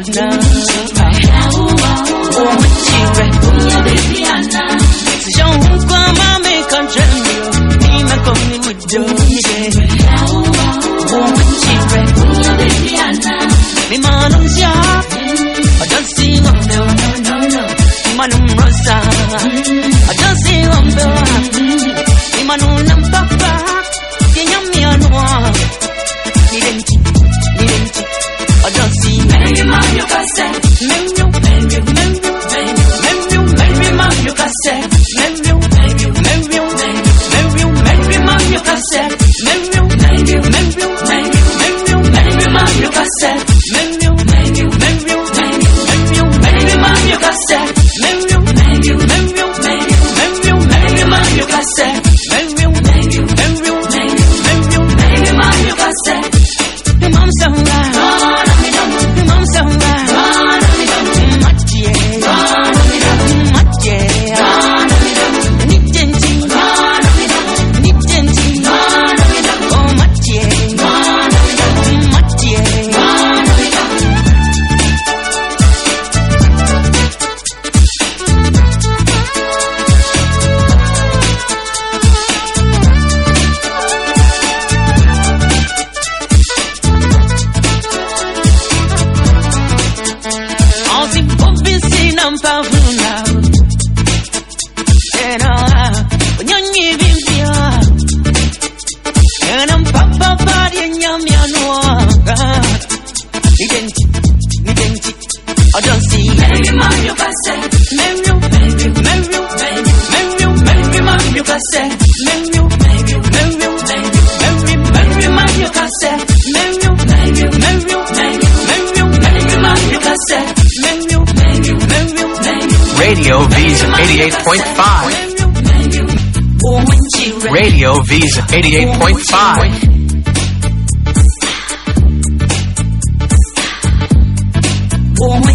Ghana. 88.5. Radio Visa 88.5. Woman,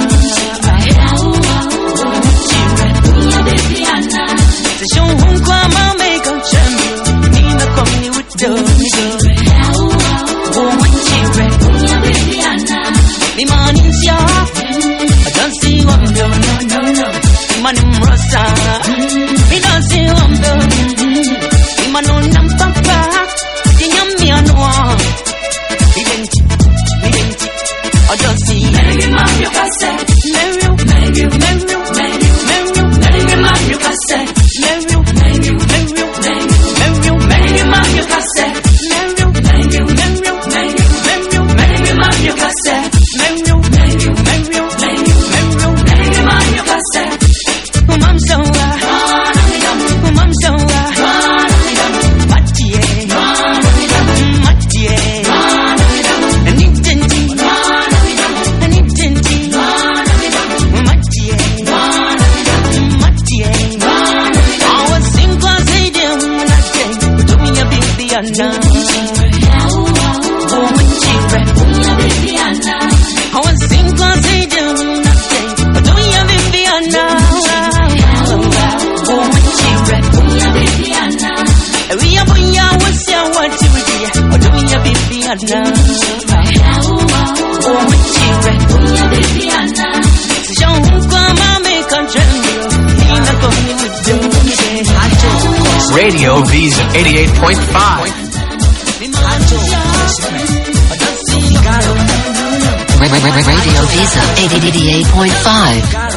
on him, Rasta. Radio Visa 88.5. Radio Visa 88.5.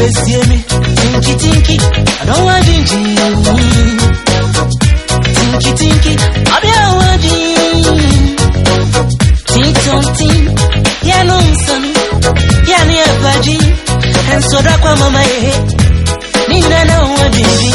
besie me I don't want jinji tinki tinki I don't want jinji tink ya no msami ya ni abaji and soda kwa mama ehe, nina na want jinji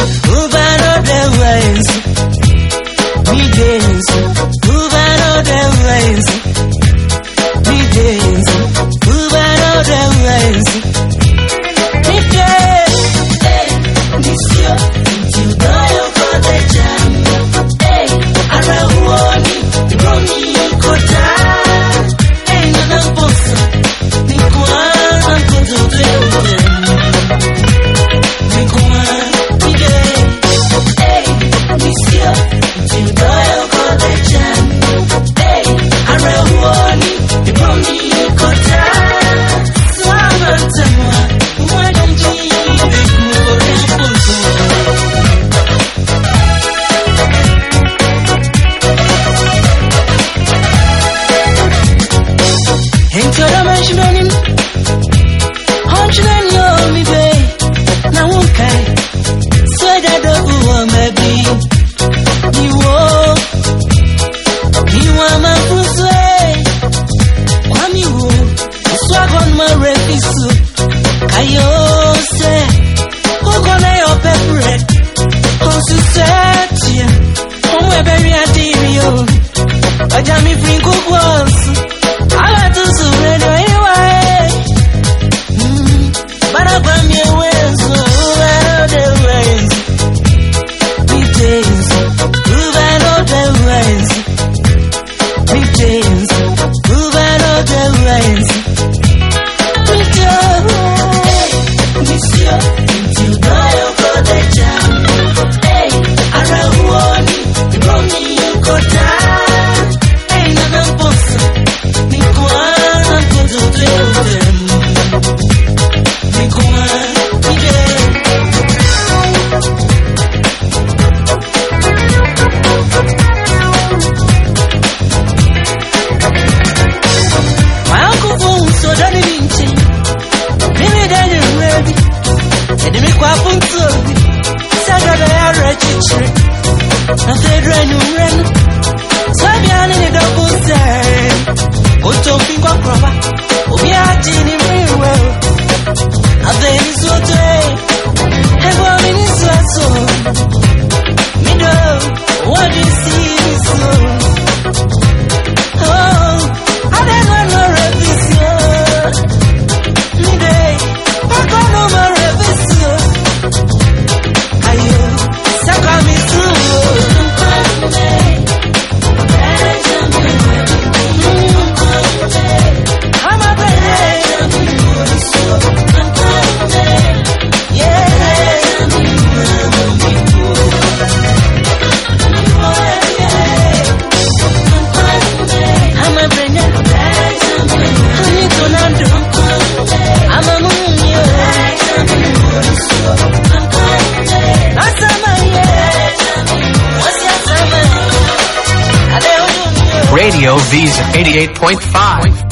WV's 88.5.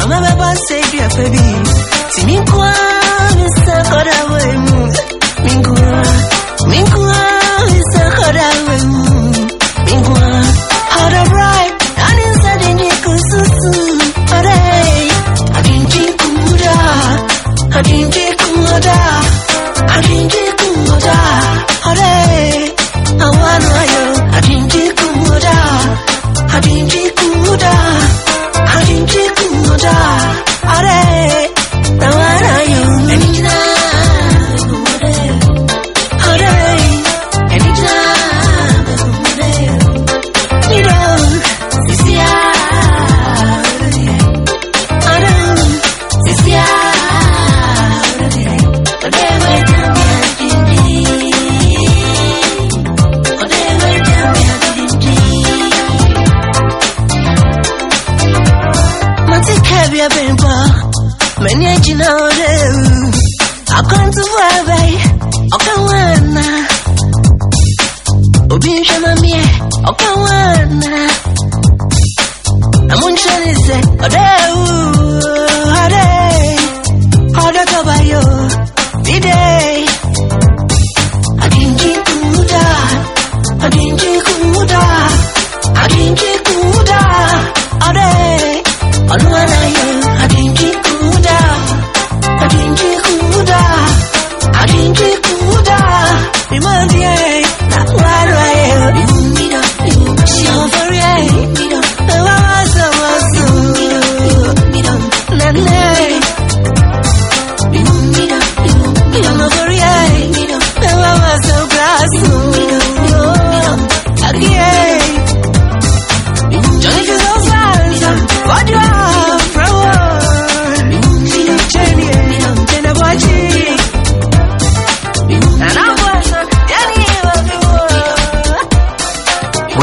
from a Savior, baby. Tinikwami sakodawa.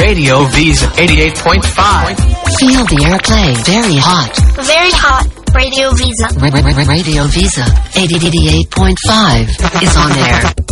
Radio V's 88.5. Feel the airplay. Very hot. Very hot. Radio Visa. Radio Visa 88.5 is on air.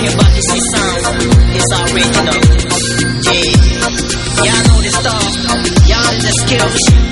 Tell you about this shit sound. It's original. Yeah. Y'all know the stuff. Y'all the skills.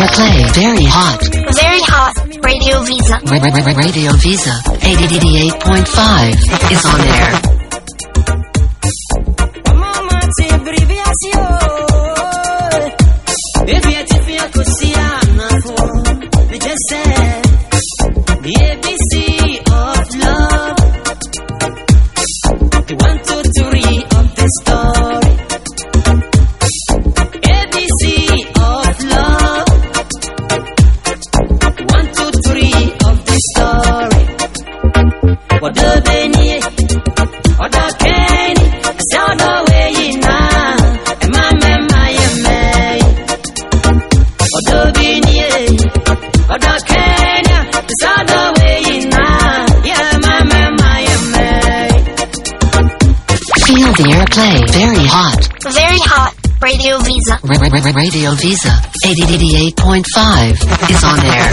will play very hot. Very hot. Radio Visa. Radio Visa. 88.5 is on air. Mama, Hot. Very hot. Radio Visa. Radio Visa. 88.5 is on air.